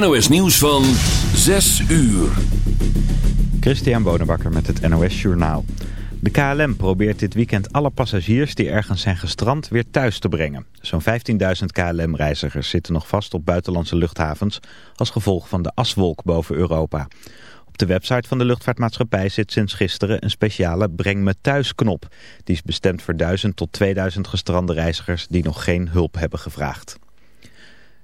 NOS Nieuws van 6 uur. Christian Bonenbakker met het NOS Journaal. De KLM probeert dit weekend alle passagiers die ergens zijn gestrand weer thuis te brengen. Zo'n 15.000 KLM-reizigers zitten nog vast op buitenlandse luchthavens als gevolg van de aswolk boven Europa. Op de website van de luchtvaartmaatschappij zit sinds gisteren een speciale Breng me thuis knop. Die is bestemd voor 1000 tot 2000 gestrande reizigers die nog geen hulp hebben gevraagd.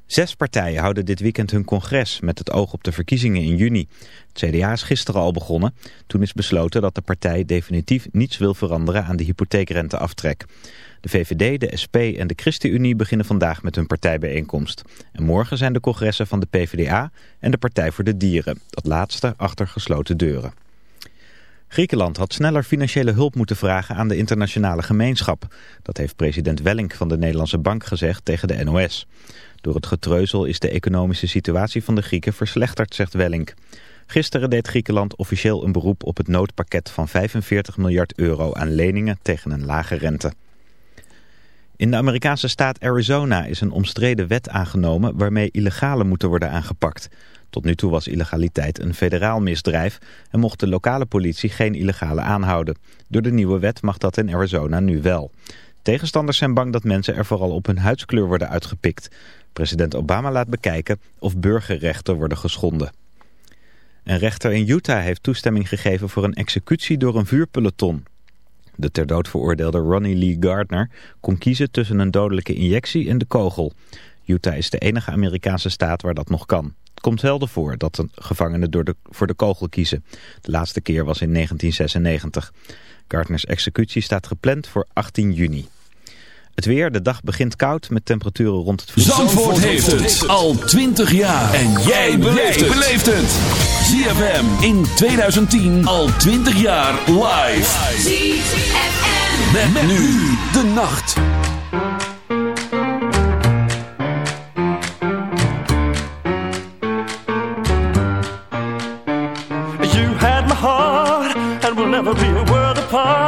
Zes partijen houden dit weekend hun congres met het oog op de verkiezingen in juni. Het CDA is gisteren al begonnen. Toen is besloten dat de partij definitief niets wil veranderen aan de hypotheekrenteaftrek. De VVD, de SP en de ChristenUnie beginnen vandaag met hun partijbijeenkomst. En morgen zijn de congressen van de PvdA en de Partij voor de Dieren. Dat laatste achter gesloten deuren. Griekenland had sneller financiële hulp moeten vragen aan de internationale gemeenschap. Dat heeft president Wellink van de Nederlandse Bank gezegd tegen de NOS. Door het getreuzel is de economische situatie van de Grieken verslechterd, zegt Wellink. Gisteren deed Griekenland officieel een beroep op het noodpakket van 45 miljard euro aan leningen tegen een lage rente. In de Amerikaanse staat Arizona is een omstreden wet aangenomen waarmee illegalen moeten worden aangepakt. Tot nu toe was illegaliteit een federaal misdrijf en mocht de lokale politie geen illegale aanhouden. Door de nieuwe wet mag dat in Arizona nu wel. Tegenstanders zijn bang dat mensen er vooral op hun huidskleur worden uitgepikt. President Obama laat bekijken of burgerrechten worden geschonden. Een rechter in Utah heeft toestemming gegeven voor een executie door een vuurpeloton. De ter dood veroordeelde Ronnie Lee Gardner kon kiezen tussen een dodelijke injectie en de kogel. Utah is de enige Amerikaanse staat waar dat nog kan. Het komt zelden voor dat gevangenen door de, voor de kogel kiezen. De laatste keer was in 1996. Gardners executie staat gepland voor 18 juni. Het weer, de dag begint koud met temperaturen rond het vriespunt. Zandvoort heeft het al 20 jaar. En jij beleeft het. ZFM in 2010 al 20 jaar live. ZFM. Met, met nu de nacht. You had my heart and we'll never be a world apart.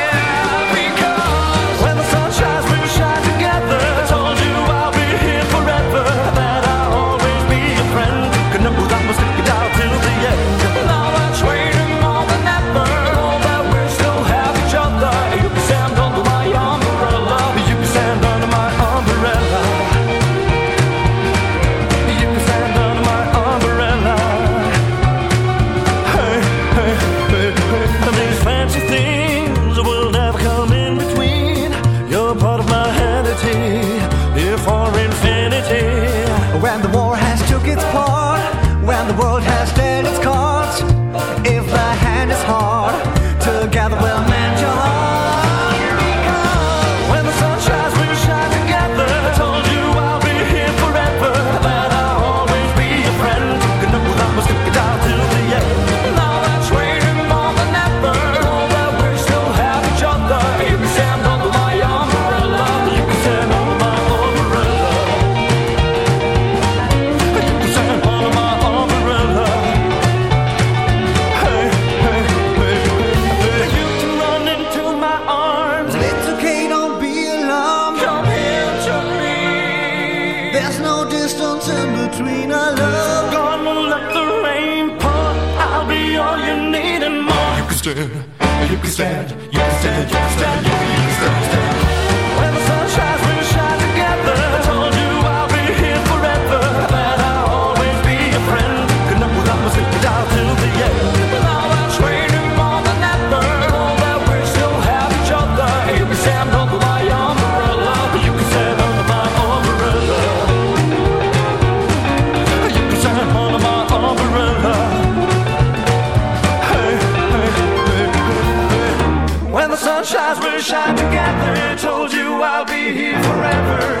Stand, summer.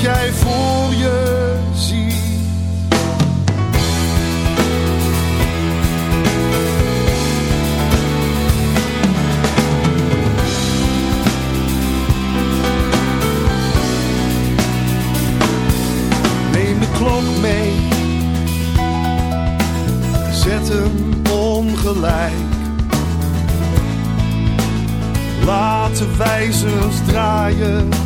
jij voor je. Neem de klok mee, zet hem ongelijk. Laat de wijzers draaien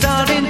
starting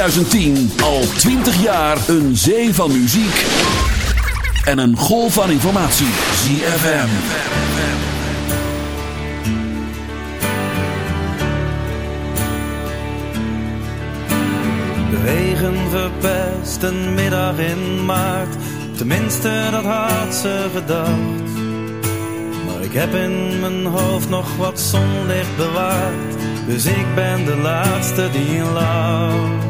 2010 al 20 jaar een zee van muziek en een golf van informatie. ZFM. De regen verpest een middag in maart. Tenminste, dat had ze gedacht. Maar ik heb in mijn hoofd nog wat zonlicht bewaard. Dus ik ben de laatste die lacht.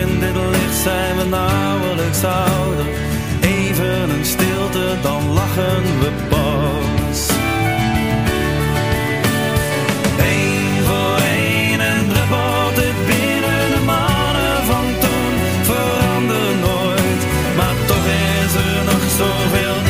In dit licht zijn we nauwelijks ouder. Even een stilte, dan lachen we pas. Eén voor één en druppelt het binnen de mannen van toen. Verander nooit, maar toch is er nog zoveel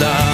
Licht